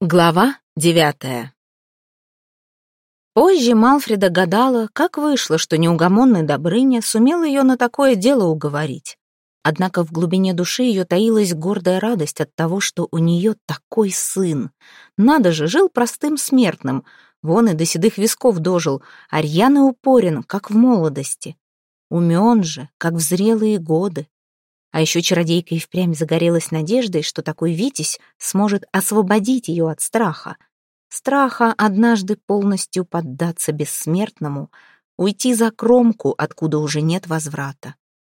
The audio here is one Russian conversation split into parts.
Глава девятая Позже Малфреда гадала, как вышло, что неугомонный Добрыня сумел ее на такое дело уговорить. Однако в глубине души ее таилась гордая радость от того, что у нее такой сын. Надо же, жил простым смертным, вон и до седых висков дожил, а рьяно упорен, как в молодости. Умен же, как в зрелые годы. А еще чародейка и впрямь загорелась надеждой, что такой Витязь сможет освободить ее от страха. Страха однажды полностью поддаться бессмертному, уйти за кромку, откуда уже нет возврата.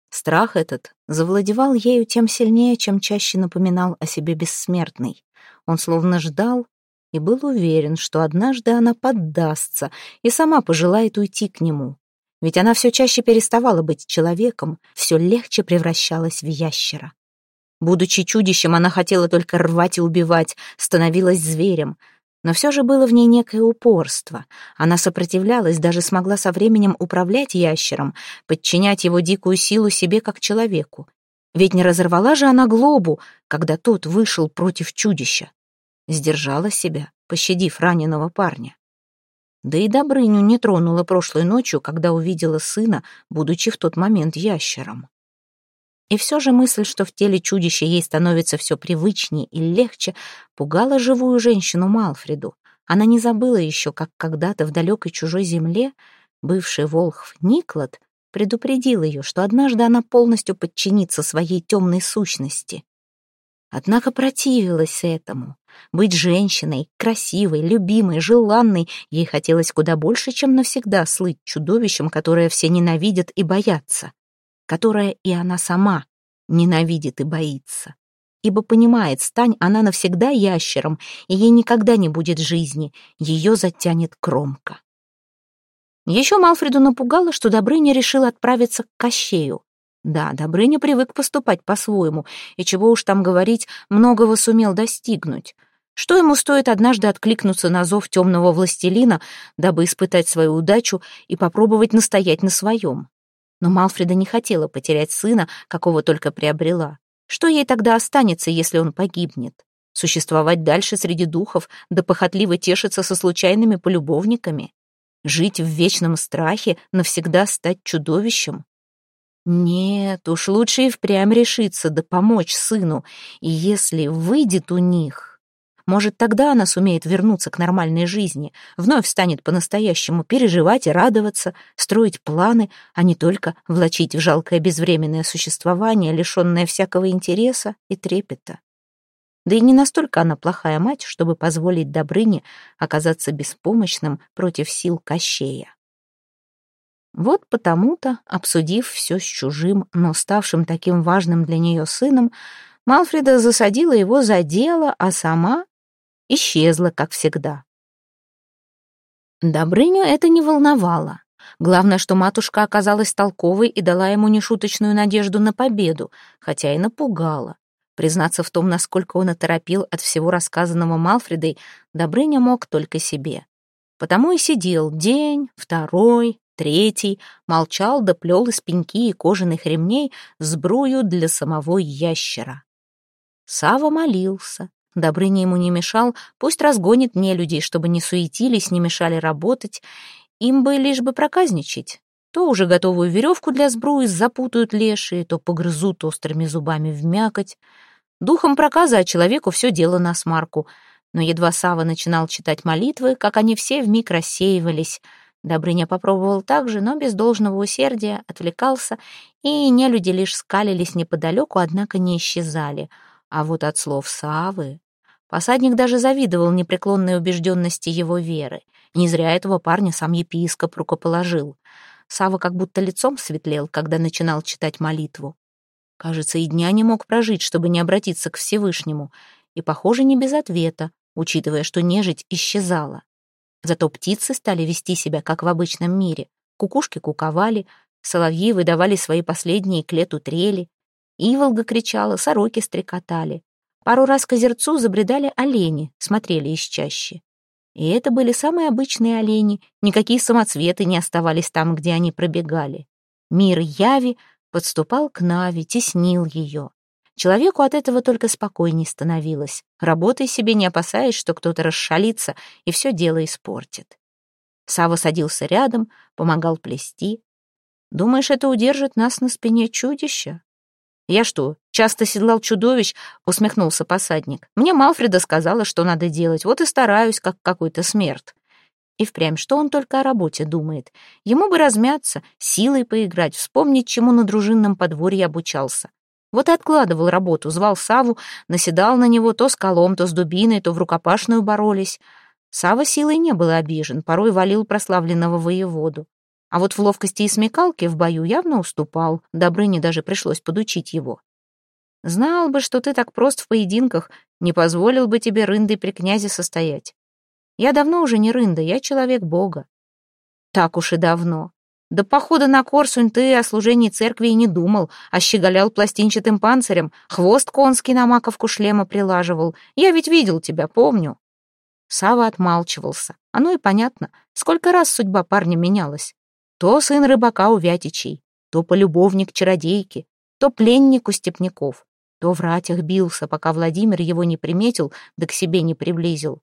Страх этот завладевал ею тем сильнее, чем чаще напоминал о себе бессмертный. Он словно ждал и был уверен, что однажды она поддастся и сама пожелает уйти к нему. Ведь она все чаще переставала быть человеком, все легче превращалась в ящера. Будучи чудищем, она хотела только рвать и убивать, становилась зверем. Но все же было в ней некое упорство. Она сопротивлялась, даже смогла со временем управлять ящером, подчинять его дикую силу себе как человеку. Ведь не разорвала же она глобу, когда тот вышел против чудища. Сдержала себя, пощадив раненого парня. Да и Добрыню не тронула прошлой ночью, когда увидела сына, будучи в тот момент ящером. И все же мысль, что в теле чудища ей становится все привычнее и легче, пугала живую женщину Малфреду. Она не забыла еще, как когда-то в далекой чужой земле бывший волхв Никлад предупредил ее, что однажды она полностью подчинится своей темной сущности. Однако противилась этому. Быть женщиной, красивой, любимой, желанной, ей хотелось куда больше, чем навсегда слыть чудовищем, которое все ненавидят и боятся, которое и она сама ненавидит и боится. Ибо понимает, стань она навсегда ящером, и ей никогда не будет жизни, ее затянет кромка. Еще Малфреду напугало, что Добрыня решил отправиться к Кощею. Да, Добрыня привык поступать по-своему, и чего уж там говорить, многого сумел достигнуть. Что ему стоит однажды откликнуться на зов темного властелина, дабы испытать свою удачу и попробовать настоять на своем? Но Малфреда не хотела потерять сына, какого только приобрела. Что ей тогда останется, если он погибнет? Существовать дальше среди духов, да похотливо тешиться со случайными полюбовниками? Жить в вечном страхе, навсегда стать чудовищем? Нет, уж лучше и впрямь решиться да помочь сыну, и если выйдет у них... Может, тогда она сумеет вернуться к нормальной жизни, вновь станет по-настоящему переживать и радоваться, строить планы, а не только влачить в жалкое безвременное существование, лишенное всякого интереса и трепета. Да и не настолько она плохая мать, чтобы позволить Добрыне оказаться беспомощным против сил Кощея. Вот потому-то, обсудив все с чужим, но ставшим таким важным для нее сыном, Малфреда засадила его за дело, а сама исчезла, как всегда. Добрыню это не волновало. Главное, что матушка оказалась толковой и дала ему нешуточную надежду на победу, хотя и напугала. Признаться в том, насколько он оторопил от всего рассказанного Малфредой, Добрыня мог только себе. Потому и сидел день, второй, третий, молчал да плел из пеньки и кожаных ремней сбрую для самого ящера. Сава молился, Добрыня ему не мешал, пусть разгонит нелюдей, чтобы не суетились, не мешали работать. Им бы лишь бы проказничать. То уже готовую веревку для сбруи запутают лешие, то погрызут острыми зубами в мякоть. Духом проказа, а человеку все дело на смарку. Но едва Сава начинал читать молитвы, как они все вмиг рассеивались. Добрыня попробовал так же, но без должного усердия отвлекался, и нелюди лишь скалились неподалеку, однако не исчезали. А вот от слов Савы Посадник даже завидовал непреклонной убежденности его веры. Не зря этого парня сам епископ рукоположил. Сава как будто лицом светлел, когда начинал читать молитву. Кажется, и дня не мог прожить, чтобы не обратиться к Всевышнему. И, похоже, не без ответа, учитывая, что нежить исчезала. Зато птицы стали вести себя, как в обычном мире. Кукушки куковали, соловьи выдавали свои последние к лету трели, иволга кричала, сороки стрекотали. Пару раз к озерцу забредали олени, смотрели из чащи. И это были самые обычные олени, никакие самоцветы не оставались там, где они пробегали. Мир Яви подступал к Нави, теснил ее. Человеку от этого только спокойней становилось. Работай себе, не опасаясь, что кто-то расшалится и все дело испортит. Сава садился рядом, помогал плести. «Думаешь, это удержит нас на спине чудища?» «Я что, часто седлал чудовищ?» — усмехнулся посадник. «Мне Малфреда сказала, что надо делать, вот и стараюсь, как какой-то смерть». И впрямь, что он только о работе думает. Ему бы размяться, силой поиграть, вспомнить, чему на дружинном подворье обучался. Вот и откладывал работу, звал Саву, наседал на него то с колом, то с дубиной, то в рукопашную боролись. Сава силой не был обижен, порой валил прославленного воеводу. А вот в ловкости и смекалке в бою явно уступал, Добрыне даже пришлось подучить его. Знал бы, что ты так прост в поединках, не позволил бы тебе рындой при князе состоять. Я давно уже не рында, я человек Бога. Так уж и давно. До похода на Корсунь ты о служении церкви и не думал, а щеголял пластинчатым панцирем, хвост конский на маковку шлема прилаживал. Я ведь видел тебя, помню. Сава отмалчивался. Оно и понятно, сколько раз судьба парня менялась. То сын рыбака у Вятичей, то полюбовник чародейки, то пленник у степняков, то в ратях бился, пока Владимир его не приметил, да к себе не приблизил.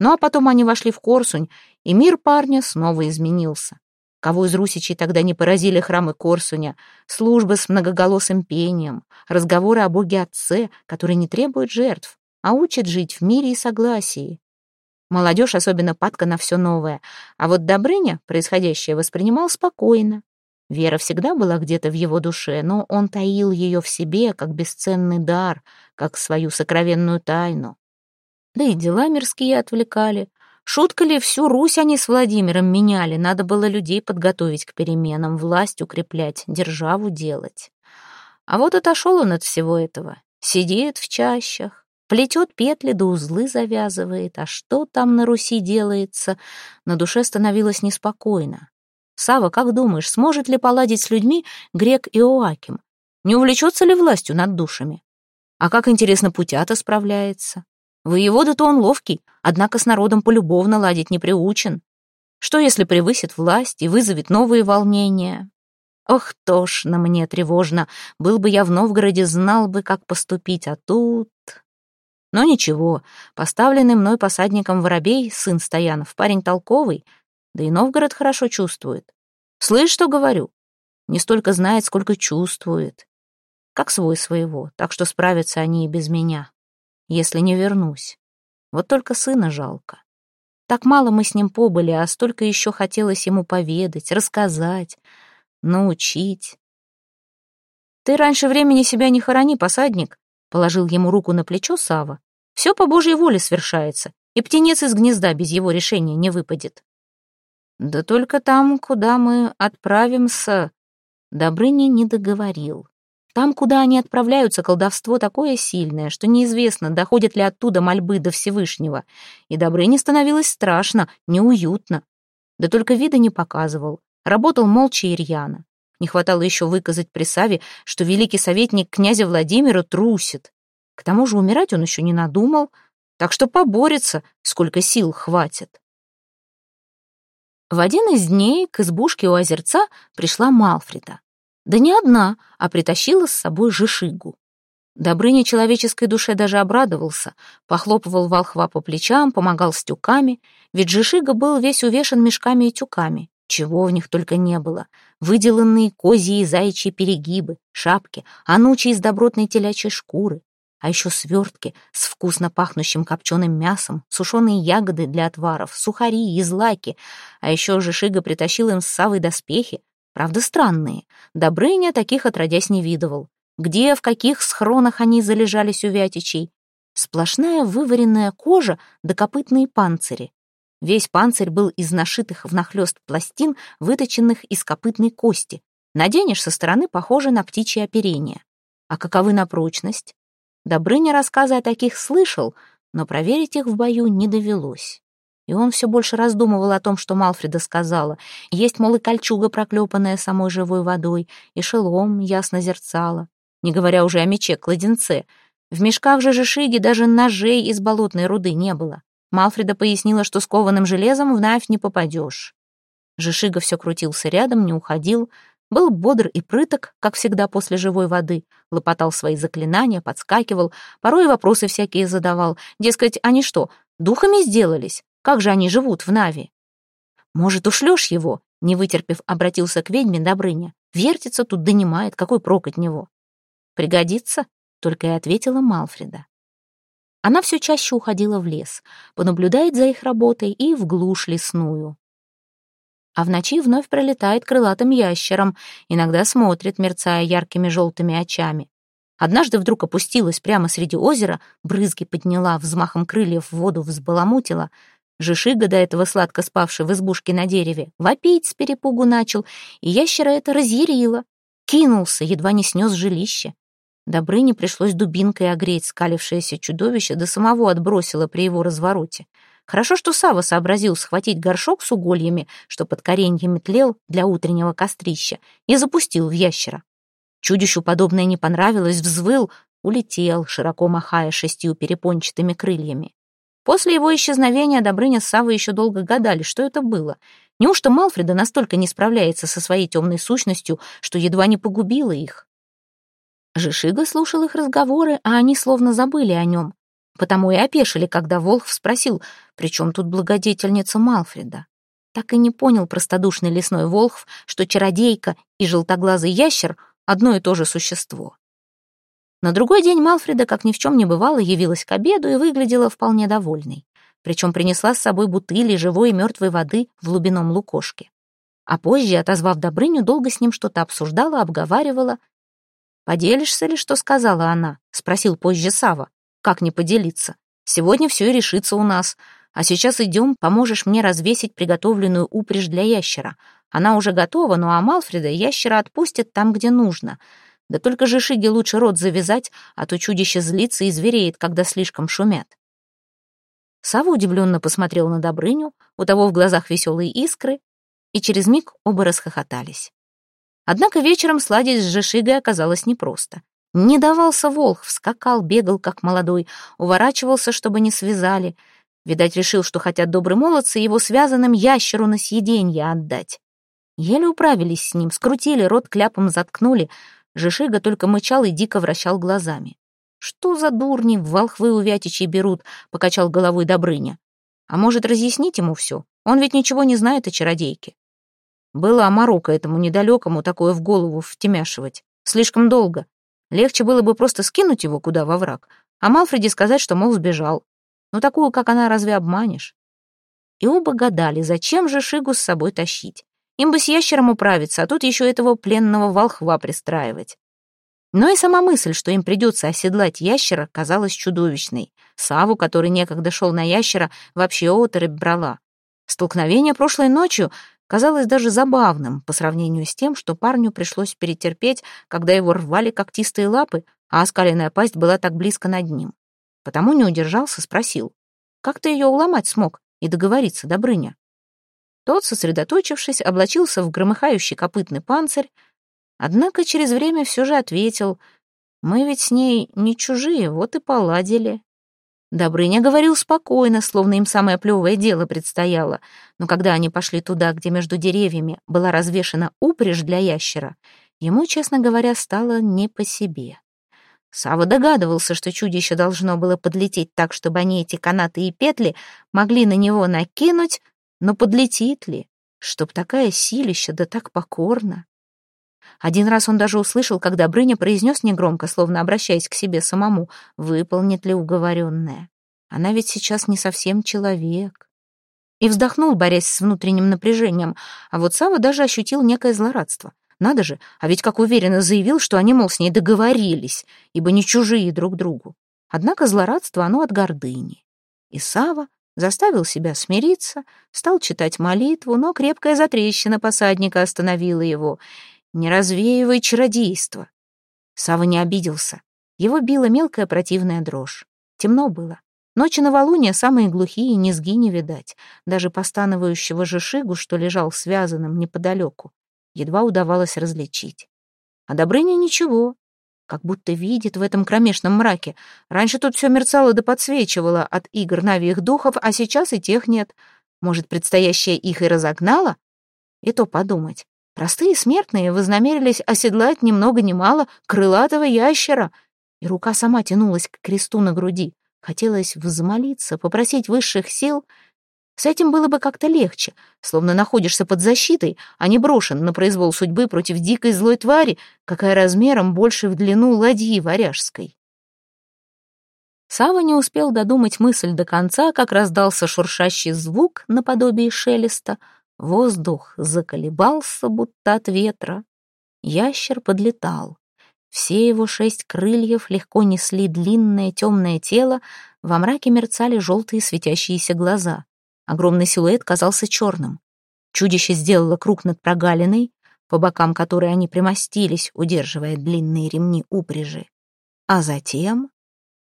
Ну а потом они вошли в Корсунь, и мир парня снова изменился. Кого из русичей тогда не поразили храмы Корсуня, службы с многоголосым пением, разговоры о боге-отце, который не требует жертв, а учит жить в мире и согласии. Молодежь особенно падка на все новое, а вот Добрыня происходящее воспринимал спокойно. Вера всегда была где-то в его душе, но он таил ее в себе, как бесценный дар, как свою сокровенную тайну. Да и дела мирские отвлекали. Шутка ли, всю Русь они с Владимиром меняли, надо было людей подготовить к переменам, власть укреплять, державу делать. А вот отошел он от всего этого, сидит в чащах, Плетет петли да узлы завязывает. А что там на Руси делается? На душе становилось неспокойно. Сава, как думаешь, сможет ли поладить с людьми грек Иоаким? Не увлечется ли властью над душами? А как, интересно, Путята справляется? Воевода-то он ловкий, однако с народом полюбовно ладить не приучен. Что, если превысит власть и вызовет новые волнения? Ох, тошно мне тревожно. Был бы я в Новгороде, знал бы, как поступить, а тут... Но ничего, поставленный мной посадником воробей, сын Стоянов, парень толковый, да и Новгород хорошо чувствует. Слышь, что говорю? Не столько знает, сколько чувствует. Как свой своего, так что справятся они и без меня, если не вернусь. Вот только сына жалко. Так мало мы с ним побыли, а столько еще хотелось ему поведать, рассказать, научить. Ты раньше времени себя не хорони, посадник, Положил ему руку на плечо Сава. Все по Божьей воле свершается, и птенец из гнезда без его решения не выпадет. Да только там, куда мы отправимся... Добрыня не договорил. Там, куда они отправляются, колдовство такое сильное, что неизвестно, доходят ли оттуда мольбы до Всевышнего. И Добрыне становилось страшно, неуютно. Да только вида не показывал. Работал молча и. Не хватало еще выказать при Саве, что великий советник князя Владимира трусит. К тому же умирать он еще не надумал, так что поборется, сколько сил хватит. В один из дней к избушке у озерца пришла Малфрида. Да не одна, а притащила с собой Жишигу. Добрыня человеческой душе даже обрадовался, похлопывал волхва по плечам, помогал с тюками, ведь Жишига был весь увешан мешками и тюками. Чего в них только не было. Выделанные козьи и заячьи перегибы, шапки, анучи из добротной телячьей шкуры, а еще свертки с вкусно пахнущим копченым мясом, сушеные ягоды для отваров, сухари и злаки, а еще же Шига притащил им с Савой доспехи, правда странные. Добрыня таких отродясь не видывал. Где, в каких схронах они залежались у вятичей? Сплошная вываренная кожа да копытные панцири. Весь панцирь был из нашитых внахлёст пластин, выточенных из копытной кости. Наденешь со стороны похоже на птичье оперение. А каковы на прочность? Добрыня рассказы о таких слышал, но проверить их в бою не довелось. И он все больше раздумывал о том, что Малфреда сказала. Есть, мол, и кольчуга, проклепанная самой живой водой, и шелом ясно зерцало. Не говоря уже о мече-кладенце. В мешках же жишиги даже ножей из болотной руды не было. Малфреда пояснила, что с кованым железом в Навь не попадешь. Жишига все крутился рядом, не уходил. Был бодр и прыток, как всегда после живой воды, лопотал свои заклинания, подскакивал, порой вопросы всякие задавал. Дескать, они что, духами сделались? Как же они живут в Нави? Может, ушлешь его? Не вытерпев, обратился к ведьме Добрыня. Вертится тут, донимает, какой прок от него? Пригодится? Только и ответила Малфреда. Она все чаще уходила в лес, понаблюдает за их работой и в глушь лесную. А в ночи вновь пролетает крылатым ящером, иногда смотрит, мерцая яркими желтыми очами. Однажды вдруг опустилась прямо среди озера, брызги подняла, взмахом крыльев в воду взбаламутила. Жишига, до этого сладко спавший в избушке на дереве, вопить с перепугу начал, и ящера это разъярило. Кинулся, едва не снес жилище. Добрыне пришлось дубинкой огреть скалившееся чудовище, до самого отбросило при его развороте. Хорошо, что Сава сообразил схватить горшок с угольями, что под кореньями тлел для утреннего кострища, и запустил в ящера. Чудищу подобное не понравилось, взвыл, улетел, широко махая шестью перепончатыми крыльями. После его исчезновения Добрыня с Савой еще долго гадали, что это было. Неужто Малфреда настолько не справляется со своей темной сущностью, что едва не погубила их? Жишига слушал их разговоры, а они словно забыли о нем. Потому и опешили, когда Волхв спросил, при чем тут благодетельница Малфреда. Так и не понял простодушный лесной Волхв, что чародейка и желтоглазый ящер — одно и то же существо. На другой день Малфреда, как ни в чем не бывало, явилась к обеду и выглядела вполне довольной. Причем принесла с собой бутыли живой и мертвой воды в глубином лукошке. А позже, отозвав Добрыню, долго с ним что-то обсуждала, обговаривала «Поделишься ли, что сказала она?» — спросил позже Сава. «Как не поделиться? Сегодня все и решится у нас. А сейчас идем, поможешь мне развесить приготовленную упряжь для ящера. Она уже готова, но а Малфреда ящера отпустит там, где нужно. Да только же Шиге лучше рот завязать, а то чудище злится и звереет, когда слишком шумят». Сава удивленно посмотрел на Добрыню, у того в глазах веселые искры, и через миг оба расхохотались. Однако вечером сладить с Жешигой оказалось непросто. Не давался волх, вскакал, бегал, как молодой, уворачивался, чтобы не связали. Видать, решил, что хотят добрые молодцы его связанным ящеру на съеденье отдать. Еле управились с ним, скрутили, рот кляпом заткнули. Жешига только мычал и дико вращал глазами. «Что за дурни волхвы у Вятичей берут?» — покачал головой Добрыня. «А может, разъяснить ему все? Он ведь ничего не знает о чародейке». Было Амарока этому недалекому такое в голову втемяшивать. Слишком долго. Легче было бы просто скинуть его куда во враг, а Малфреди сказать, что, мол, сбежал. Но такую, как она, разве обманешь? И оба гадали, зачем же Шигу с собой тащить. Им бы с ящером управиться, а тут еще этого пленного волхва пристраивать. Но и сама мысль, что им придется оседлать ящера, казалась чудовищной. Саву, который некогда шел на ящера, вообще оторопь брала. Столкновение прошлой ночью казалось даже забавным по сравнению с тем, что парню пришлось перетерпеть, когда его рвали когтистые лапы, а оскаленная пасть была так близко над ним. Потому не удержался, спросил, «Как ты ее уломать смог и договориться, Добрыня?» Тот, сосредоточившись, облачился в громыхающий копытный панцирь, однако через время все же ответил, «Мы ведь с ней не чужие, вот и поладили». Добрыня говорил спокойно, словно им самое плевое дело предстояло, но когда они пошли туда, где между деревьями была развешена упряжь для ящера, ему, честно говоря, стало не по себе. Сава догадывался, что чудище должно было подлететь так, чтобы они эти канаты и петли могли на него накинуть, но подлетит ли, чтоб такая силища да так покорно? Один раз он даже услышал, когда Добрыня произнес негромко, словно обращаясь к себе самому, выполнит ли уговоренное. Она ведь сейчас не совсем человек. И вздохнул, борясь с внутренним напряжением, а вот Сава даже ощутил некое злорадство. Надо же, а ведь как уверенно заявил, что они, мол, с ней договорились, ибо не чужие друг другу. Однако злорадство оно от гордыни. И Сава заставил себя смириться, стал читать молитву, но крепкая затрещина посадника остановила его — не развеивай чародейство. Сава не обиделся. Его била мелкая противная дрожь. Темно было. Ночи новолуния самые глухие, низги не видать. Даже постановающего жишигу, что лежал связанным неподалеку, едва удавалось различить. А Добрыня ничего, как будто видит в этом кромешном мраке. Раньше тут все мерцало да подсвечивало от игр навиих духов, а сейчас и тех нет. Может, предстоящее их и разогнало? И то подумать. Простые смертные вознамерились оседлать ни много ни мало крылатого ящера, и рука сама тянулась к кресту на груди. Хотелось взмолиться, попросить высших сил. С этим было бы как-то легче, словно находишься под защитой, а не брошен на произвол судьбы против дикой злой твари, какая размером больше в длину ладьи варяжской. Сава не успел додумать мысль до конца, как раздался шуршащий звук наподобие шелеста. Воздух заколебался, будто от ветра. Ящер подлетал. Все его шесть крыльев легко несли длинное темное тело, во мраке мерцали желтые светящиеся глаза. Огромный силуэт казался черным. Чудище сделало круг над прогалиной, по бокам которой они примостились, удерживая длинные ремни упряжи. А затем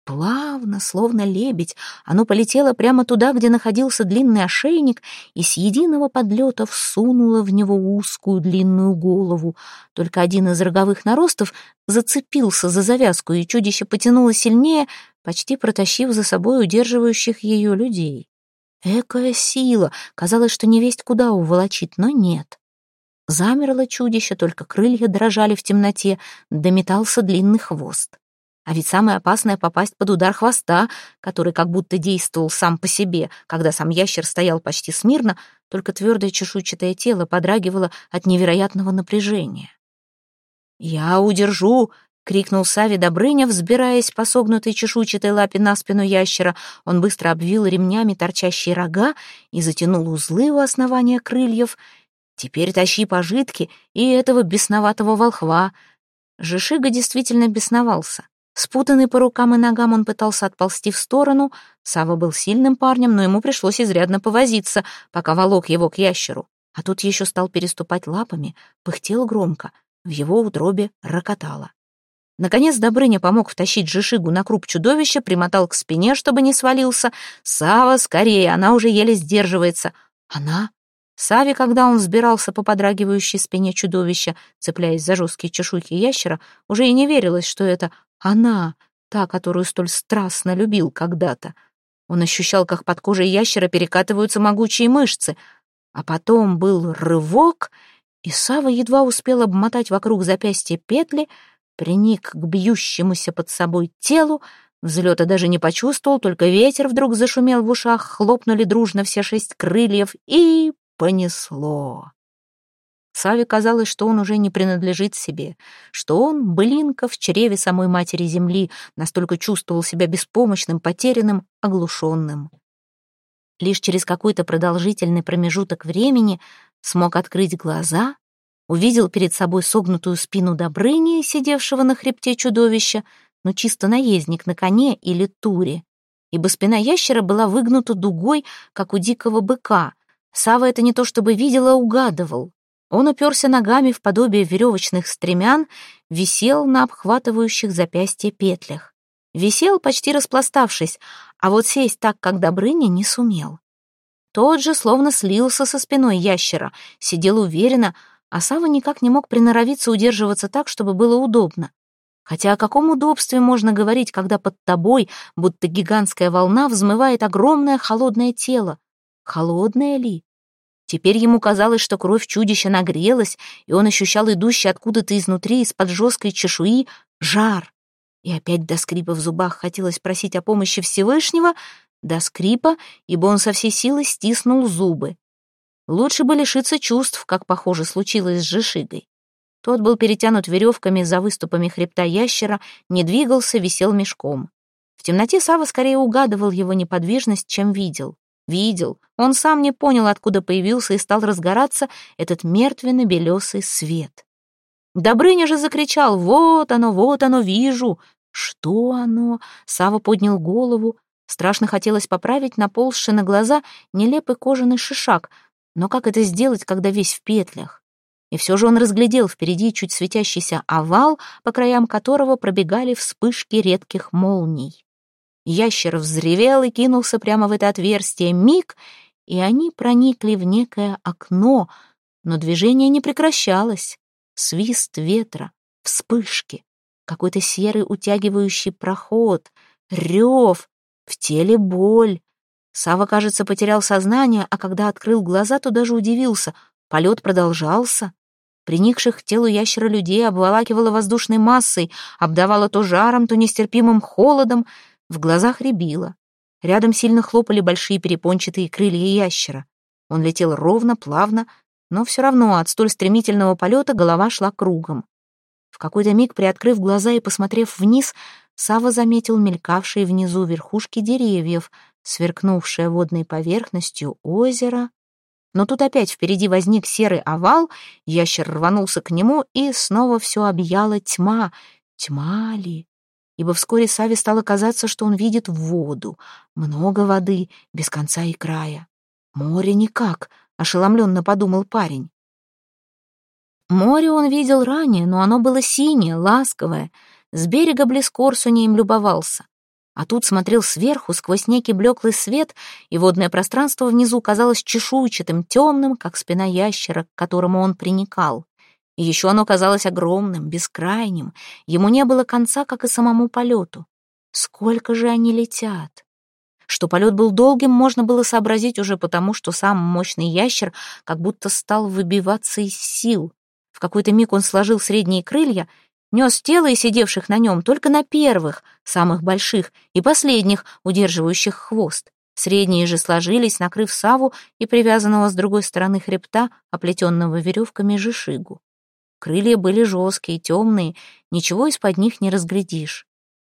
Плавно, словно лебедь, оно полетело прямо туда, где находился длинный ошейник, и с единого подлета всунуло в него узкую длинную голову. Только один из роговых наростов зацепился за завязку, и чудище потянуло сильнее, почти протащив за собой удерживающих ее людей. Экая сила! Казалось, что невесть куда уволочит, но нет. Замерло чудище, только крылья дрожали в темноте, дометался длинный хвост. А ведь самое опасное — попасть под удар хвоста, который как будто действовал сам по себе, когда сам ящер стоял почти смирно, только твердое чешуйчатое тело подрагивало от невероятного напряжения. «Я удержу!» — крикнул Сави Добрыня, взбираясь по согнутой чешуйчатой лапе на спину ящера. Он быстро обвил ремнями торчащие рога и затянул узлы у основания крыльев. «Теперь тащи пожитки и этого бесноватого волхва». Жишига действительно бесновался. Спутанный по рукам и ногам, он пытался отползти в сторону. Сава был сильным парнем, но ему пришлось изрядно повозиться, пока волок его к ящеру. А тут еще стал переступать лапами, пыхтел громко, в его утробе рокотало. Наконец Добрыня помог втащить Жишигу на круп чудовища, примотал к спине, чтобы не свалился. «Сава, скорее, она уже еле сдерживается». «Она?» Саве, когда он взбирался по подрагивающей спине чудовища, цепляясь за жесткие чешуйки ящера, уже и не верилось, что это она, та, которую столь страстно любил когда-то. Он ощущал, как под кожей ящера перекатываются могучие мышцы. А потом был рывок, и Сава едва успел обмотать вокруг запястья петли, приник к бьющемуся под собой телу, взлета даже не почувствовал, только ветер вдруг зашумел в ушах, хлопнули дружно все шесть крыльев и понесло. Саве казалось, что он уже не принадлежит себе, что он, блинка в чреве самой матери земли, настолько чувствовал себя беспомощным, потерянным, оглушенным. Лишь через какой-то продолжительный промежуток времени смог открыть глаза, увидел перед собой согнутую спину Добрыни, сидевшего на хребте чудовища, но чисто наездник на коне или туре, ибо спина ящера была выгнута дугой, как у дикого быка. Сава это не то чтобы видел, а угадывал. Он уперся ногами в подобие веревочных стремян, висел на обхватывающих запястье петлях. Висел, почти распластавшись, а вот сесть так, как Добрыня, не сумел. Тот же словно слился со спиной ящера, сидел уверенно, а Сава никак не мог приноровиться удерживаться так, чтобы было удобно. Хотя о каком удобстве можно говорить, когда под тобой, будто гигантская волна, взмывает огромное холодное тело? Холодное ли? Теперь ему казалось, что кровь чудища нагрелась, и он ощущал идущий откуда-то изнутри, из-под жесткой чешуи, жар. И опять до скрипа в зубах хотелось просить о помощи Всевышнего, до скрипа, ибо он со всей силы стиснул зубы. Лучше бы лишиться чувств, как, похоже, случилось с Жишигой. Тот был перетянут веревками за выступами хребта ящера, не двигался, висел мешком. В темноте Сава скорее угадывал его неподвижность, чем видел. Видел. Он сам не понял, откуда появился и стал разгораться этот мертвенно-белесый свет. Добрыня же закричал «Вот оно, вот оно, вижу!» «Что оно?» Сава поднял голову. Страшно хотелось поправить наползший на глаза нелепый кожаный шишак. Но как это сделать, когда весь в петлях? И все же он разглядел впереди чуть светящийся овал, по краям которого пробегали вспышки редких молний. Ящер взревел и кинулся прямо в это отверстие. Миг, и они проникли в некое окно, но движение не прекращалось. Свист ветра, вспышки, какой-то серый утягивающий проход, рев, в теле боль. Сава, кажется, потерял сознание, а когда открыл глаза, то даже удивился. Полет продолжался. Приникших к телу ящера людей обволакивала воздушной массой, обдавала то жаром, то нестерпимым холодом, в глазах рябило. Рядом сильно хлопали большие перепончатые крылья ящера. Он летел ровно, плавно, но все равно от столь стремительного полета голова шла кругом. В какой-то миг, приоткрыв глаза и посмотрев вниз, Сава заметил мелькавшие внизу верхушки деревьев, сверкнувшее водной поверхностью озеро. Но тут опять впереди возник серый овал, ящер рванулся к нему, и снова все объяла тьма. Тьма ли? Ибо вскоре Саве стало казаться, что он видит воду. Много воды, без конца и края. Море никак, ошеломленно подумал парень. Море он видел ранее, но оно было синее, ласковое, с берега близ Корсуни им любовался. А тут смотрел сверху, сквозь некий блеклый свет, и водное пространство внизу казалось чешуйчатым, темным, как спина ящера, к которому он приникал. И еще оно казалось огромным, бескрайним. Ему не было конца, как и самому полету. Сколько же они летят? Что полет был долгим, можно было сообразить уже потому, что сам мощный ящер как будто стал выбиваться из сил. В какой-то миг он сложил средние крылья нес тело и сидевших на нем только на первых, самых больших, и последних, удерживающих хвост. Средние же сложились, накрыв саву и привязанного с другой стороны хребта, оплетенного веревками жишигу. Крылья были жесткие, темные, ничего из-под них не разглядишь.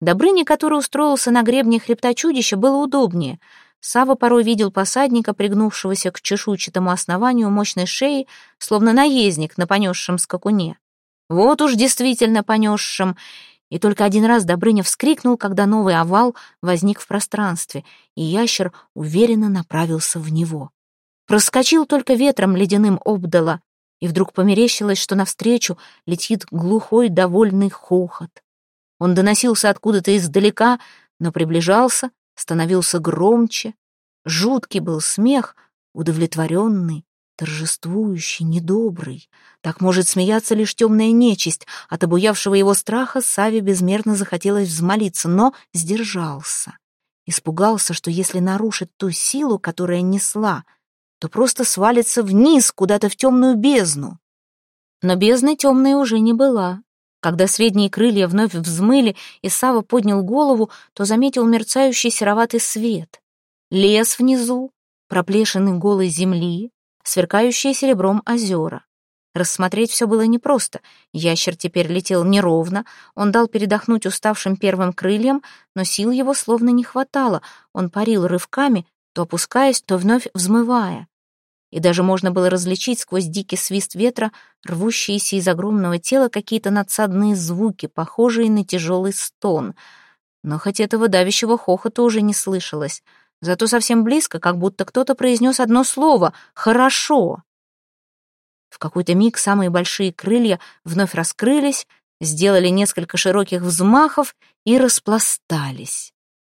Добрыне, который устроился на гребне хребта чудища, было удобнее. Сава порой видел посадника, пригнувшегося к чешуйчатому основанию мощной шеи, словно наездник на понесшем скакуне. Вот уж действительно понесшим. И только один раз Добрыня вскрикнул, когда новый овал возник в пространстве, и ящер уверенно направился в него. Проскочил только ветром ледяным обдало, и вдруг померещилось, что навстречу летит глухой довольный хохот. Он доносился откуда-то издалека, но приближался, становился громче. Жуткий был смех, удовлетворенный, торжествующий, недобрый. Так может смеяться лишь темная нечисть. От обуявшего его страха Саве безмерно захотелось взмолиться, но сдержался. Испугался, что если нарушит ту силу, которая несла, то просто свалится вниз, куда-то в темную бездну. Но бездны темной уже не была. Когда средние крылья вновь взмыли, и Сава поднял голову, то заметил мерцающий сероватый свет. Лес внизу, проплешины голой земли, сверкающие серебром озера. Рассмотреть все было непросто. Ящер теперь летел неровно, он дал передохнуть уставшим первым крыльям, но сил его словно не хватало, он парил рывками, то опускаясь, то вновь взмывая. И даже можно было различить сквозь дикий свист ветра рвущиеся из огромного тела какие-то надсадные звуки, похожие на тяжелый стон. Но хоть этого давящего хохота уже не слышалось — зато совсем близко, как будто кто-то произнес одно слово «хорошо». В какой-то миг самые большие крылья вновь раскрылись, сделали несколько широких взмахов и распластались.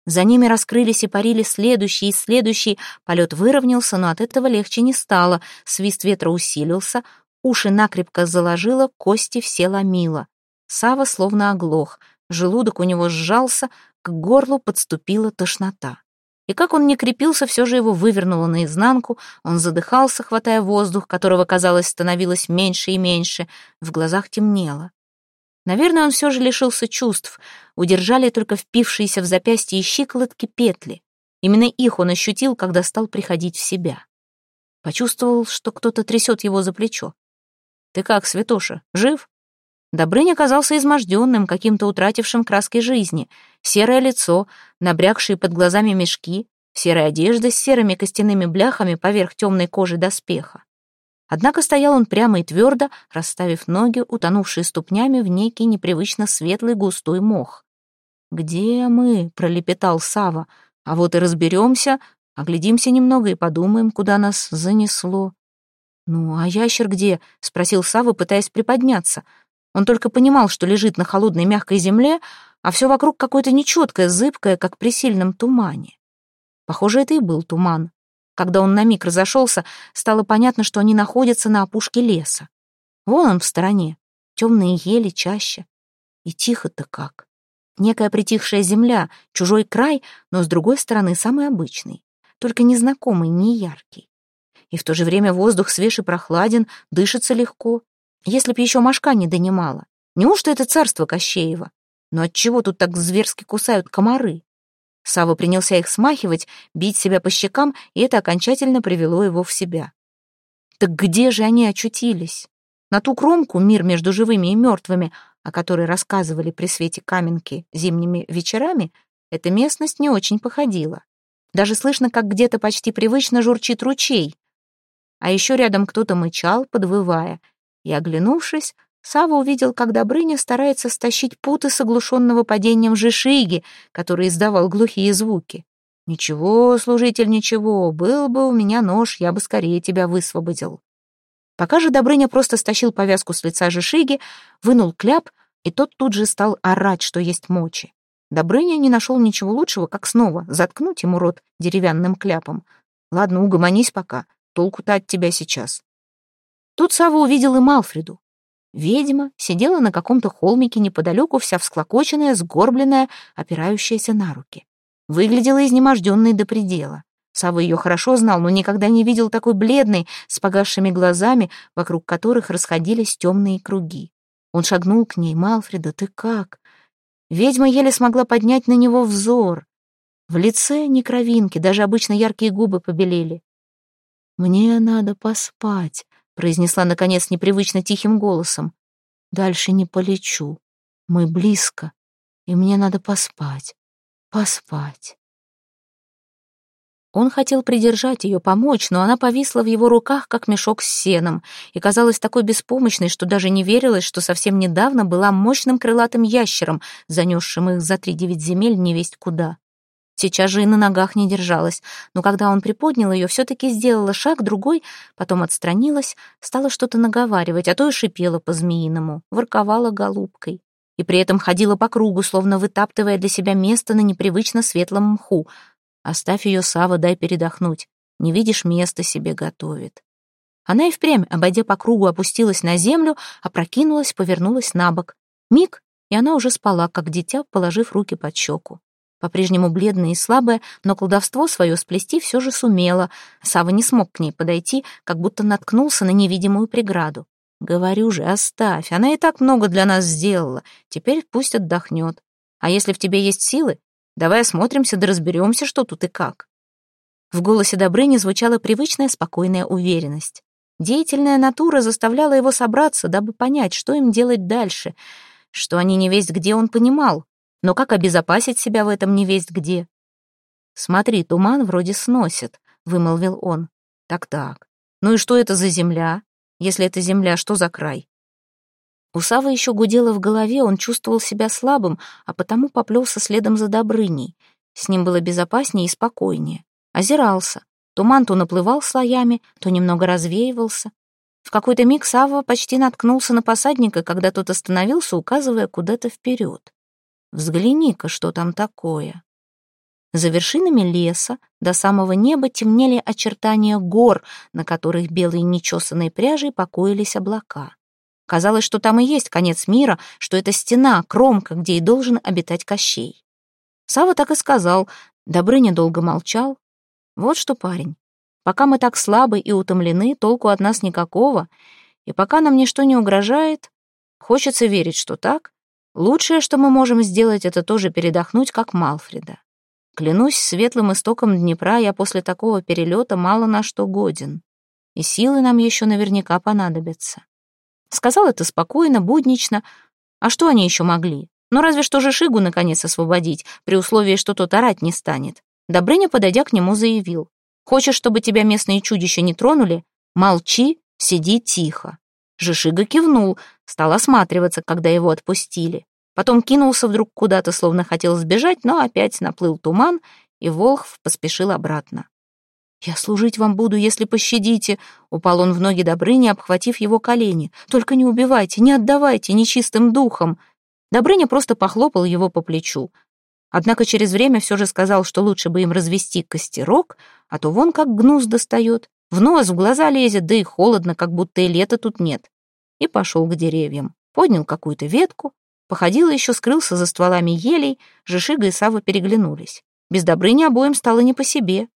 За ними раскрылись и парили следующие и следующие. Полет выровнялся, но от этого легче не стало. Свист ветра усилился, уши накрепко заложило, кости все ломило. Сава словно оглох, желудок у него сжался, к горлу подступила тошнота. И как он не крепился, все же его вывернуло наизнанку, он задыхался, хватая воздух, которого, казалось, становилось меньше и меньше, в глазах темнело. Наверное, он все же лишился чувств, удержали только впившиеся в запястье и щиколотки петли. Именно их он ощутил, когда стал приходить в себя. Почувствовал, что кто-то трясет его за плечо. «Ты как, Святоша, жив?» Добрынь оказался изможденным, каким-то утратившим краски жизни. Серое лицо, набрякшие под глазами мешки, серая одежда с серыми костяными бляхами поверх темной кожи доспеха. Однако стоял он прямо и твердо, расставив ноги, утонувшие ступнями в некий непривычно светлый густой мох. «Где мы?» — пролепетал Сава. «А вот и разберемся, оглядимся немного и подумаем, куда нас занесло». «Ну, а ящер где?» — спросил Сава, пытаясь приподняться. Он только понимал, что лежит на холодной мягкой земле, а все вокруг какое-то нечеткое, зыбкое, как при сильном тумане. Похоже, это и был туман. Когда он на миг разошелся, стало понятно, что они находятся на опушке леса. Вон он в стороне, темные ели чаще. И тихо-то как. Некая притихшая земля, чужой край, но с другой стороны самый обычный, только незнакомый, не яркий. И в то же время воздух свеж и прохладен, дышится легко, Если б еще мошка не донимала. Неужто это царство Кощеева? Но отчего тут так зверски кусают комары? Сава принялся их смахивать, бить себя по щекам, и это окончательно привело его в себя. Так где же они очутились? На ту кромку мир между живыми и мертвыми, о которой рассказывали при свете каменки зимними вечерами, эта местность не очень походила. Даже слышно, как где-то почти привычно журчит ручей. А еще рядом кто-то мычал, подвывая. И, оглянувшись, Сава увидел, как Добрыня старается стащить путы с оглушенного падением жишиги, который издавал глухие звуки. «Ничего, служитель, ничего, был бы у меня нож, я бы скорее тебя высвободил». Пока же Добрыня просто стащил повязку с лица жишиги, вынул кляп, и тот тут же стал орать, что есть мочи. Добрыня не нашел ничего лучшего, как снова заткнуть ему рот деревянным кляпом. «Ладно, угомонись пока, толку-то от тебя сейчас». Тут Сава увидел и Малфреду. Ведьма сидела на каком-то холмике неподалеку, вся всклокоченная, сгорбленная, опирающаяся на руки. Выглядела изнеможденной до предела. Сава ее хорошо знал, но никогда не видел такой бледной, с погасшими глазами, вокруг которых расходились темные круги. Он шагнул к ней. «Малфреда, ты как?» Ведьма еле смогла поднять на него взор. В лице ни кровинки, даже обычно яркие губы побелели. «Мне надо поспать», — произнесла, наконец, непривычно тихим голосом. «Дальше не полечу. Мы близко, и мне надо поспать, поспать». Он хотел придержать ее, помочь, но она повисла в его руках, как мешок с сеном, и казалась такой беспомощной, что даже не верилось, что совсем недавно была мощным крылатым ящером, занесшим их за три девять земель невесть куда. Сейчас же и на ногах не держалась, но когда он приподнял ее, все-таки сделала шаг другой, потом отстранилась, стала что-то наговаривать, а то и шипела по-змеиному, ворковала голубкой. И при этом ходила по кругу, словно вытаптывая для себя место на непривычно светлом мху, Оставь ее, Сава, дай передохнуть. Не видишь, место себе готовит. Она и впрямь, обойдя по кругу, опустилась на землю, опрокинулась, повернулась на бок. Миг, и она уже спала, как дитя, положив руки под щеку. По-прежнему бледная и слабая, но колдовство свое сплести все же сумела. Сава не смог к ней подойти, как будто наткнулся на невидимую преграду. «Говорю же, оставь, она и так много для нас сделала. Теперь пусть отдохнет. А если в тебе есть силы, Давай осмотримся да разберемся, что тут и как». В голосе Добрыни звучала привычная спокойная уверенность. Деятельная натура заставляла его собраться, дабы понять, что им делать дальше. Что они не весть где, он понимал. Но как обезопасить себя в этом не весть где? «Смотри, туман вроде сносит», — вымолвил он. «Так-так. Ну и что это за земля? Если это земля, что за край? У Савы еще гудело в голове, он чувствовал себя слабым, а потому поплелся следом за Добрыней. С ним было безопаснее и спокойнее. Озирался. Туман то наплывал слоями, то немного развеивался. В какой-то миг Сава почти наткнулся на посадника, когда тот остановился, указывая куда-то вперед. «Взгляни-ка, что там такое!» За вершинами леса до самого неба темнели очертания гор, на которых белой нечесанной пряжей покоились облака. Казалось, что там и есть конец мира, что это стена, кромка, где и должен обитать Кощей. Сава так и сказал. Добрыня долго молчал. Вот что, парень, пока мы так слабы и утомлены, толку от нас никакого, и пока нам ничто не угрожает, хочется верить, что так, лучшее, что мы можем сделать, это тоже передохнуть, как Малфреда. Клянусь светлым истоком Днепра, я после такого перелета мало на что годен, и силы нам еще наверняка понадобятся. Сказал это спокойно, буднично. А что они еще могли? Ну, разве что же Шигу наконец освободить, при условии, что тот орать не станет. Добрыня, подойдя к нему, заявил. «Хочешь, чтобы тебя местные чудища не тронули? Молчи, сиди тихо». Жишига кивнул, стал осматриваться, когда его отпустили. Потом кинулся вдруг куда-то, словно хотел сбежать, но опять наплыл туман, и Волхв поспешил обратно. «Я служить вам буду, если пощадите», — упал он в ноги Добрыни, обхватив его колени. «Только не убивайте, не отдавайте нечистым духом». Добрыня просто похлопал его по плечу. Однако через время все же сказал, что лучше бы им развести костерок, а то вон как гнус достает, в нос, в глаза лезет, да и холодно, как будто и лета тут нет. И пошел к деревьям, поднял какую-то ветку, походил еще, скрылся за стволами елей, Жишига и Сава переглянулись. Без Добрыни обоим стало не по себе.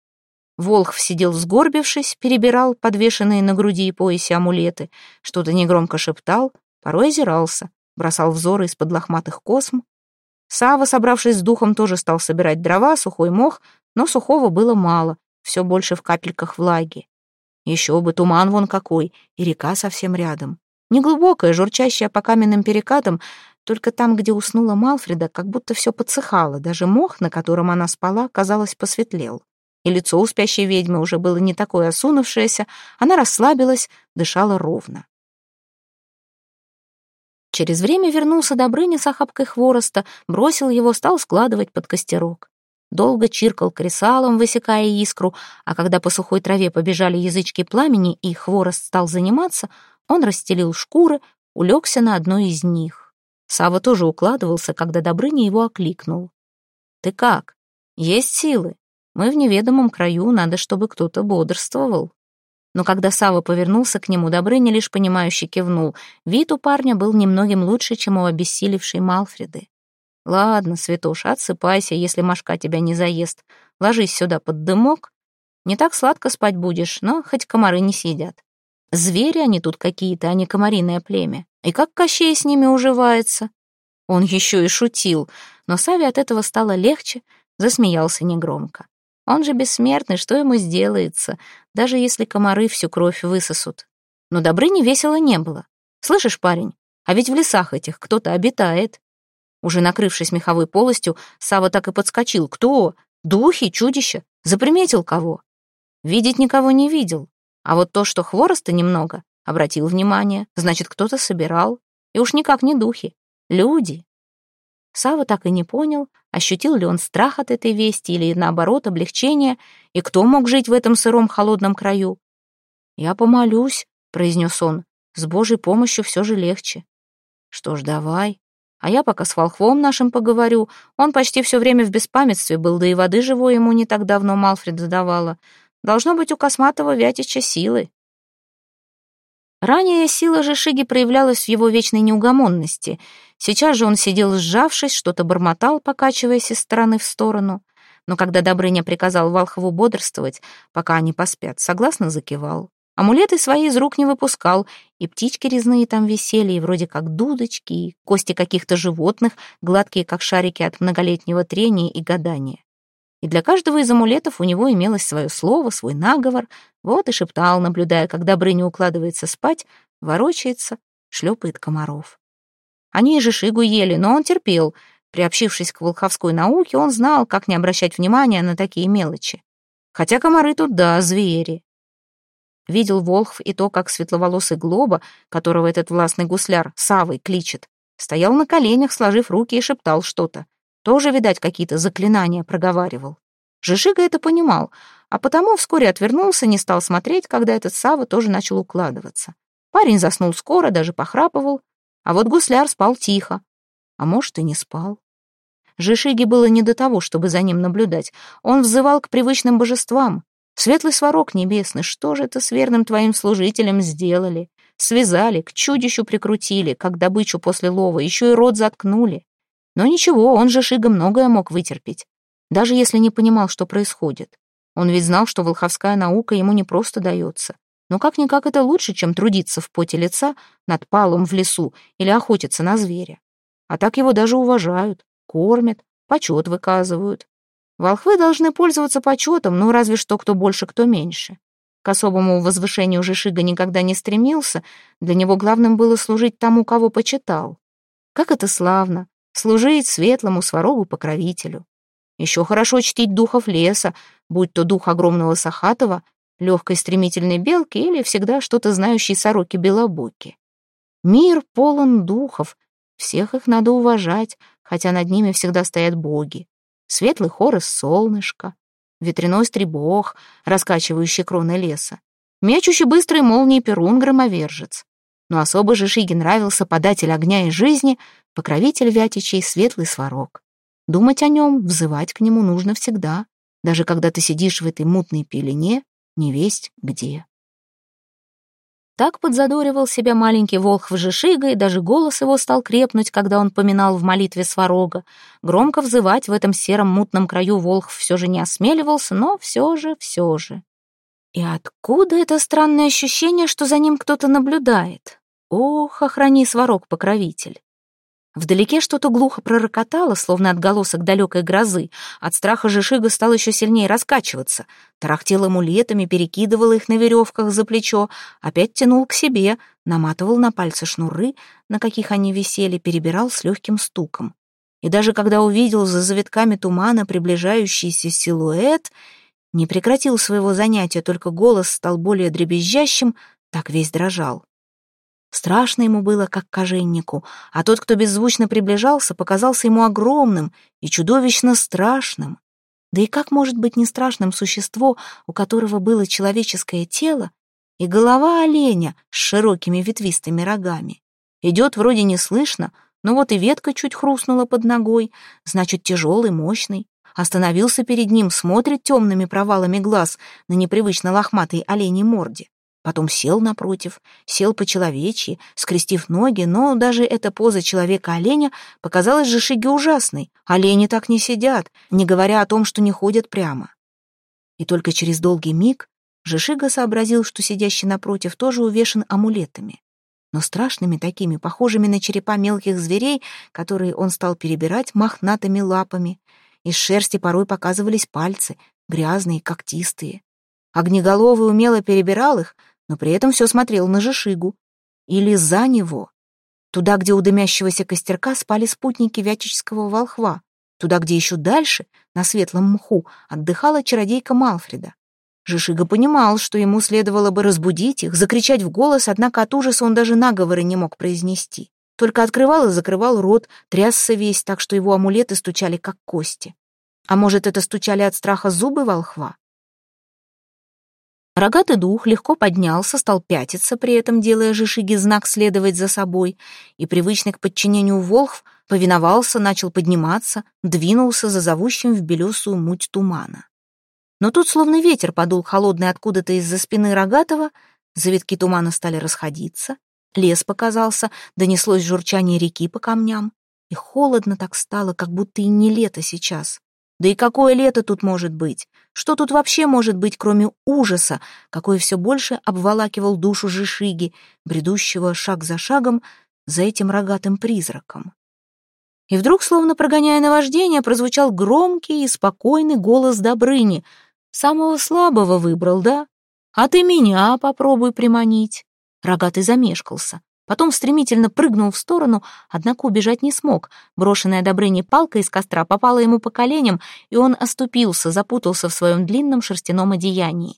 Волхв сидел сгорбившись, перебирал подвешенные на груди и поясе амулеты, что-то негромко шептал, порой озирался, бросал взоры из-под лохматых косм. Сава, собравшись с духом, тоже стал собирать дрова, сухой мох, но сухого было мало, все больше в капельках влаги. Еще бы, туман вон какой, и река совсем рядом. Неглубокая, журчащая по каменным перекатам, только там, где уснула Малфреда, как будто все подсыхало, даже мох, на котором она спала, казалось, посветлел. И лицо у спящей ведьмы уже было не такое осунувшееся, она расслабилась, дышала ровно. Через время вернулся Добрыня с охапкой хвороста, бросил его, стал складывать под костерок. Долго чиркал кресалом, высекая искру, а когда по сухой траве побежали язычки пламени и хворост стал заниматься, он расстелил шкуры, улегся на одной из них. Сава тоже укладывался, когда Добрыня его окликнул. «Ты как? Есть силы? Мы в неведомом краю, надо, чтобы кто-то бодрствовал». Но когда Сава повернулся к нему, Добрыня лишь понимающе кивнул. Вид у парня был немногим лучше, чем у обессилевшей Малфреды. «Ладно, Святоша, отсыпайся, если Машка тебя не заест. Ложись сюда под дымок. Не так сладко спать будешь, но хоть комары не сидят. Звери они тут какие-то, а не комариное племя. И как Кощей с ними уживается? Он еще и шутил, но Саве от этого стало легче, засмеялся негромко. Он же бессмертный, что ему сделается, даже если комары всю кровь высосут. Но Добрыни весело не было. Слышишь, парень, а ведь в лесах этих кто-то обитает. Уже накрывшись меховой полостью, Сава так и подскочил. Кто? Духи, чудища? Заприметил кого? Видеть никого не видел, а вот то, что хвороста немного, обратил внимание, значит, кто-то собирал. И уж никак не духи. Люди. Сава так и не понял, ощутил ли он страх от этой вести или, наоборот, облегчение, и кто мог жить в этом сыром холодном краю. «Я помолюсь», — произнес он, — «с Божьей помощью все же легче». «Что ж, давай. А я пока с волхвом нашим поговорю. Он почти все время в беспамятстве был, да и воды живой ему не так давно Малфред задавала. Должно быть у Косматова Вятича силы. Ранее сила же Шиги проявлялась в его вечной неугомонности. Сейчас же он сидел сжавшись, что-то бормотал, покачиваясь из стороны в сторону. Но когда Добрыня приказал Волхову бодрствовать, пока они поспят, согласно закивал. Амулеты свои из рук не выпускал, и птички резные там висели, и вроде как дудочки, и кости каких-то животных, гладкие, как шарики от многолетнего трения и гадания. И для каждого из амулетов у него имелось свое слово, свой наговор. Вот и шептал, наблюдая, как Добрыня укладывается спать, ворочается, шлепает комаров. Они же шигу ели, но он терпел. Приобщившись к волховской науке, он знал, как не обращать внимания на такие мелочи. Хотя комары тут, да, звери. Видел Волхв и то, как светловолосый Глоба, которого этот властный гусляр Савой кличет, стоял на коленях, сложив руки и шептал что-то. Тоже, видать, какие-то заклинания проговаривал. Жижига это понимал, а потому вскоре отвернулся, не стал смотреть, когда этот Сава тоже начал укладываться. Парень заснул скоро, даже похрапывал, а вот гусляр спал тихо. А может, и не спал. Жишиге было не до того, чтобы за ним наблюдать. Он взывал к привычным божествам. Светлый сварог небесный, что же это с верным твоим служителем сделали? Связали, к чудищу прикрутили, как добычу после лова, еще и рот заткнули. Но ничего, он же Шига многое мог вытерпеть, даже если не понимал, что происходит. Он ведь знал, что волховская наука ему не просто дается. Но как-никак это лучше, чем трудиться в поте лица над палом в лесу или охотиться на зверя. А так его даже уважают, кормят, почет выказывают. Волхвы должны пользоваться почетом, ну разве что кто больше, кто меньше. К особому возвышению Жишига никогда не стремился, для него главным было служить тому, кого почитал. Как это славно, служить светлому сварогу-покровителю. Еще хорошо чтить духов леса, будь то дух огромного сахатова, легкой стремительной белки или всегда что-то знающей сороки-белобоки. Мир полон духов, всех их надо уважать, хотя над ними всегда стоят боги. Светлый хор из солнышка, ветряной стребог, раскачивающий кроны леса, мечущий быстрые молнии перун-громовержец. Но особо же Шиге нравился податель огня и жизни, покровитель Вятичей, светлый сварог. Думать о нем, взывать к нему нужно всегда, даже когда ты сидишь в этой мутной пелене, не весть где. Так подзадоривал себя маленький волхв Жишига, и даже голос его стал крепнуть, когда он поминал в молитве сварога. Громко взывать в этом сером мутном краю волхв все же не осмеливался, но все же, все же. И откуда это странное ощущение, что за ним кто-то наблюдает? Ох, охрани сварог-покровитель. Вдалеке что-то глухо пророкотало, словно отголосок далекой грозы. От страха Жишига стал еще сильнее раскачиваться. Тарахтел амулетами, перекидывал их на веревках за плечо, опять тянул к себе, наматывал на пальцы шнуры, на каких они висели, перебирал с легким стуком. И даже когда увидел за завитками тумана приближающийся силуэт, не прекратил своего занятия, только голос стал более дребезжащим, так весь дрожал. Страшно ему было, как коженнику, а тот, кто беззвучно приближался, показался ему огромным и чудовищно страшным. Да и как может быть не страшным существо, у которого было человеческое тело и голова оленя с широкими ветвистыми рогами? Идет вроде не слышно, но вот и ветка чуть хрустнула под ногой, значит, тяжелый, мощный. Остановился перед ним, смотрит темными провалами глаз на непривычно лохматой оленей морде. Потом сел напротив, сел по-человечьи, скрестив ноги, но даже эта поза человека-оленя показалась же Шиге ужасной. Олени так не сидят, не говоря о том, что не ходят прямо. И только через долгий миг Жишига сообразил, что сидящий напротив тоже увешан амулетами. Но страшными такими, похожими на черепа мелких зверей, которые он стал перебирать мохнатыми лапами. Из шерсти порой показывались пальцы, грязные, когтистые. Огнеголовый умело перебирал их, но при этом все смотрел на Жишигу. Или за него. Туда, где у дымящегося костерка спали спутники вятического волхва. Туда, где еще дальше, на светлом мху, отдыхала чародейка Малфреда. Жишига понимал, что ему следовало бы разбудить их, закричать в голос, однако от ужаса он даже наговоры не мог произнести. Только открывал и закрывал рот, трясся весь, так что его амулеты стучали, как кости. А может, это стучали от страха зубы волхва? Рогатый дух легко поднялся, стал пятиться, при этом делая Жишиге знак следовать за собой, и привычный к подчинению волхв повиновался, начал подниматься, двинулся за зовущим в белесую муть тумана. Но тут словно ветер подул холодный откуда-то из-за спины Рогатого, завитки тумана стали расходиться, лес показался, донеслось журчание реки по камням, и холодно так стало, как будто и не лето сейчас. Да и какое лето тут может быть? Что тут вообще может быть, кроме ужаса, какой все больше обволакивал душу Жишиги, бредущего шаг за шагом за этим рогатым призраком? И вдруг, словно прогоняя наваждение, прозвучал громкий и спокойный голос Добрыни. «Самого слабого выбрал, да? А ты меня попробуй приманить». Рогатый замешкался. Потом стремительно прыгнул в сторону, однако убежать не смог. Брошенная Добрыней палка из костра попала ему по коленям, и он оступился, запутался в своем длинном шерстяном одеянии.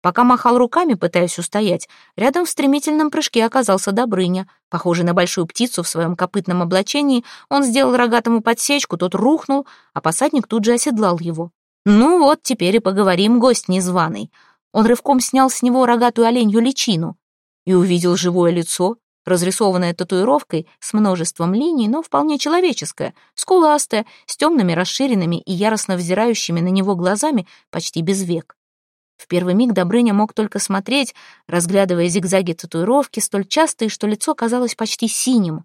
Пока махал руками, пытаясь устоять, рядом в стремительном прыжке оказался Добрыня. Похожий на большую птицу в своем копытном облачении, он сделал рогатому подсечку, тот рухнул, а посадник тут же оседлал его. «Ну вот, теперь и поговорим, гость незваный». Он рывком снял с него рогатую оленью личину и увидел живое лицо, разрисованная татуировкой с множеством линий, но вполне человеческая, скуластая, с темными расширенными и яростно взирающими на него глазами почти без век. В первый миг Добрыня мог только смотреть, разглядывая зигзаги татуировки, столь частые, что лицо казалось почти синим.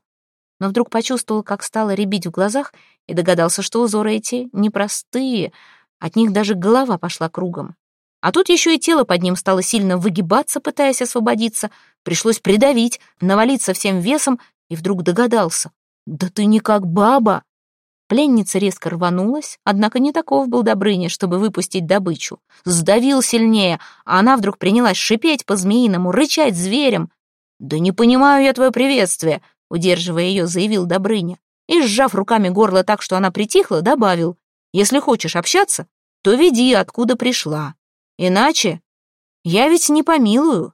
Но вдруг почувствовал, как стало рябить в глазах, и догадался, что узоры эти непростые, от них даже голова пошла кругом. А тут еще и тело под ним стало сильно выгибаться, пытаясь освободиться. Пришлось придавить, навалиться всем весом, и вдруг догадался. «Да ты не как баба!» Пленница резко рванулась, однако не таков был Добрыня, чтобы выпустить добычу. Сдавил сильнее, а она вдруг принялась шипеть по-змеиному, рычать зверем. «Да не понимаю я твое приветствие», — удерживая ее, заявил Добрыня. И, сжав руками горло так, что она притихла, добавил. «Если хочешь общаться, то веди, откуда пришла». Иначе я ведь не помилую.